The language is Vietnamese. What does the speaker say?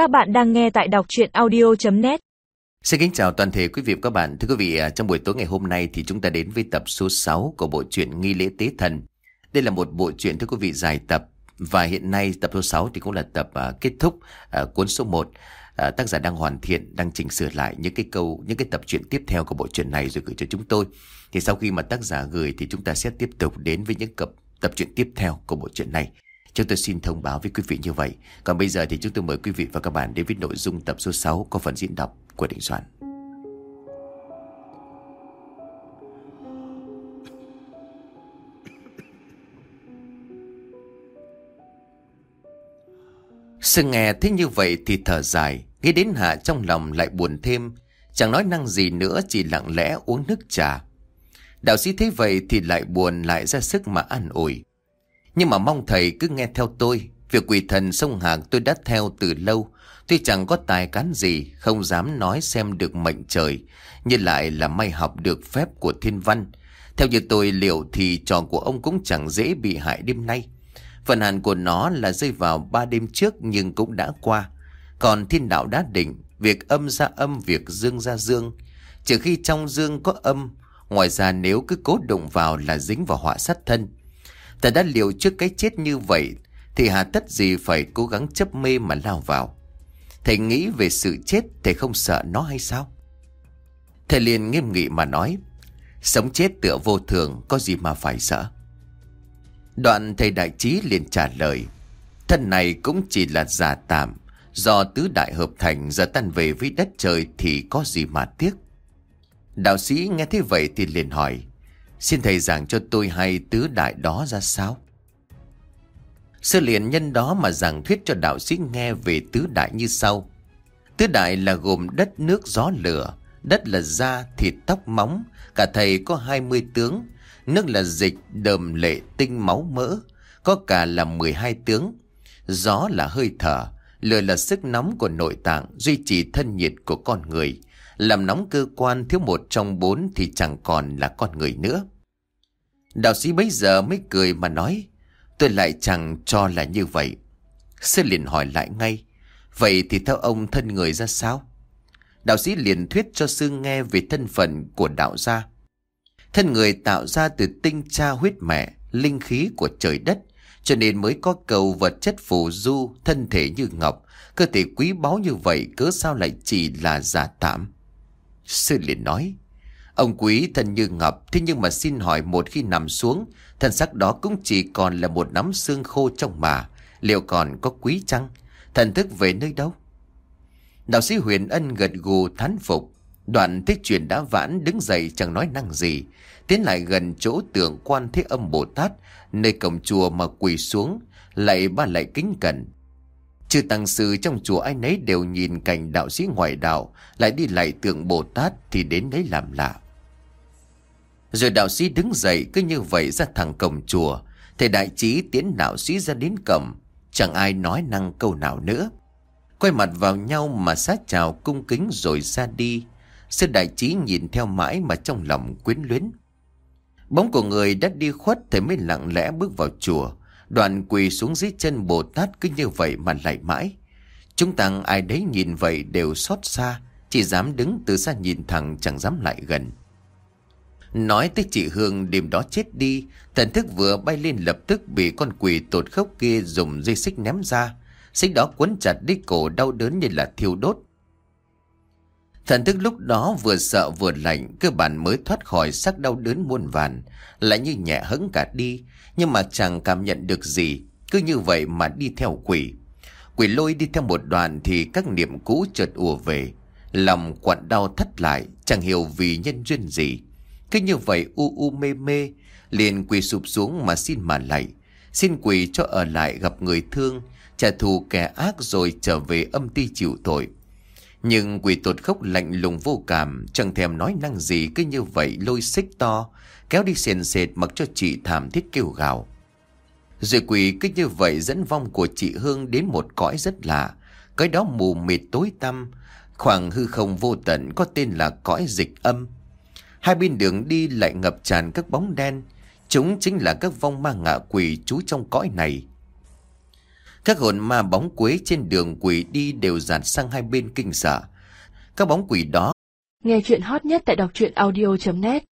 Các bạn đang nghe tại đọc chuyện audio.net Xin kính chào toàn thể quý vị và các bạn. Thưa quý vị, à, trong buổi tối ngày hôm nay thì chúng ta đến với tập số 6 của bộ truyện Nghi lễ tế thần. Đây là một bộ truyện thưa quý vị dài tập và hiện nay tập số 6 thì cũng là tập uh, kết thúc uh, cuốn số 1. Uh, tác giả đang hoàn thiện, đang chỉnh sửa lại những cái câu, những cái tập truyện tiếp theo của bộ truyện này rồi gửi cho chúng tôi. Thì sau khi mà tác giả gửi thì chúng ta sẽ tiếp tục đến với những cập tập truyện tiếp theo của bộ truyện này. Chúng tôi xin thông báo với quý vị như vậy. Còn bây giờ thì chúng tôi mời quý vị và các bạn đến với nội dung tập số 6 có phần diễn đọc của Đình Soạn. Sương nghe thế như vậy thì thở dài, nghĩ đến Hạ trong lòng lại buồn thêm, chẳng nói năng gì nữa chỉ lặng lẽ uống nước trà. Đạo sĩ thấy vậy thì lại buồn lại ra sức mà an ủi. Nhưng mà mong thầy cứ nghe theo tôi, việc quỷ thần sông hàng tôi đã theo từ lâu, tuy chẳng có tài cán gì, không dám nói xem được mệnh trời, nhưng lại là may học được phép của thiên văn. Theo như tôi liệu thì trò của ông cũng chẳng dễ bị hại đêm nay. Phần hàn của nó là rơi vào ba đêm trước nhưng cũng đã qua. Còn thiên đạo đã định, việc âm ra âm, việc dương ra dương. Trừ khi trong dương có âm, ngoài ra nếu cứ cố đụng vào là dính vào họa sát thân. Ta đã liều trước cái chết như vậy, thì hà tất gì phải cố gắng chấp mê mà lao vào. Thầy nghĩ về sự chết, thầy không sợ nó hay sao? Thầy liền nghiêm nghị mà nói, sống chết tựa vô thường, có gì mà phải sợ. Đoạn thầy đại trí liền trả lời Thân này cũng chỉ là giả tạm Do tứ đại hợp thành giờ tan về với đất trời thì có gì mà tiếc Đạo sĩ nghe thế vậy thì liền hỏi Xin thầy giảng cho tôi hay tứ đại đó ra sao Sư liền nhân đó mà giảng thuyết cho đạo sĩ nghe về tứ đại như sau Tứ đại là gồm đất nước gió lửa Đất là da thịt tóc móng Cả thầy có 20 tướng Nước là dịch, đờm lệ, tinh máu mỡ. Có cả là 12 tướng. Gió là hơi thở. Lửa là sức nóng của nội tạng, duy trì thân nhiệt của con người. Làm nóng cơ quan thiếu một trong bốn thì chẳng còn là con người nữa. Đạo sĩ bấy giờ mới cười mà nói, tôi lại chẳng cho là như vậy. Sư liền hỏi lại ngay, vậy thì theo ông thân người ra sao? Đạo sĩ liền thuyết cho sư nghe về thân phận của đạo gia. Thân người tạo ra từ tinh cha huyết mẹ, linh khí của trời đất, cho nên mới có cầu vật chất phù du, thân thể như ngọc, cơ thể quý báu như vậy cớ sao lại chỉ là giả tạm. Sư liền nói, ông quý thân như ngọc, thế nhưng mà xin hỏi một khi nằm xuống, thân xác đó cũng chỉ còn là một nắm xương khô trong mà, liệu còn có quý chăng? Thần thức về nơi đâu? Đạo sĩ huyền ân gật gù thán phục, Đoạn thích truyền đã vãn đứng dậy chẳng nói năng gì Tiến lại gần chỗ tượng quan thế âm Bồ Tát Nơi cổng chùa mà quỳ xuống Lại ba lại kính cẩn Chư tăng sư trong chùa ai nấy đều nhìn cảnh đạo sĩ ngoại đạo, Lại đi lại tượng Bồ Tát thì đến đấy làm lạ Rồi đạo sĩ đứng dậy, cứ như vậy ra thẳng cổng chùa Thầy đại trí tiến đạo sĩ ra đến cổng, Chẳng ai nói năng câu nào nữa Quay mặt vào nhau mà sát chào cung kính rồi ra đi Sư đại trí nhìn theo mãi mà trong lòng quyến luyến. Bóng của người đã đi khuất, thầy mới lặng lẽ bước vào chùa. Đoạn quỳ xuống dưới chân Bồ Tát cứ như vậy mà lại mãi. Chúng tăng ai đấy nhìn vậy đều xót xa, chỉ dám đứng từ xa nhìn thẳng chẳng dám lại gần. Nói tới chị Hương đêm đó chết đi, thần thức vừa bay lên lập tức bị con quỷ tột khốc kia dùng dây xích ném ra. Xích đó quấn chặt đi cổ đau đớn như là thiêu đốt. Thần thức lúc đó vừa sợ vừa lạnh, cơ bản mới thoát khỏi sắc đau đớn muôn vàn, lại như nhẹ hững cả đi, nhưng mà chẳng cảm nhận được gì, cứ như vậy mà đi theo quỷ. Quỷ lôi đi theo một đoàn thì các niệm cũ chợt ùa về, lòng quặn đau thắt lại, chẳng hiểu vì nhân duyên gì. Cứ như vậy u u mê mê, liền quỳ sụp xuống mà xin mà lạy, xin quỷ cho ở lại gặp người thương, trả thù kẻ ác rồi trở về âm ti chịu tội. Nhưng quỷ tột khóc lạnh lùng vô cảm, chẳng thèm nói năng gì cứ như vậy lôi xích to, kéo đi sền sệt mặc cho chị thảm thiết kêu gào. Rồi quỷ cứ như vậy dẫn vong của chị Hương đến một cõi rất lạ, cái đó mù mịt tối tăm, khoảng hư không vô tận có tên là cõi dịch âm. Hai bên đường đi lại ngập tràn các bóng đen, chúng chính là các vong ma ngạ quỷ trú trong cõi này. Các hồn ma bóng quế trên đường quỷ đi đều dạt sang hai bên kinh sợ. Các bóng quỷ đó Nghe chuyện hot nhất tại đọc truyện audio.net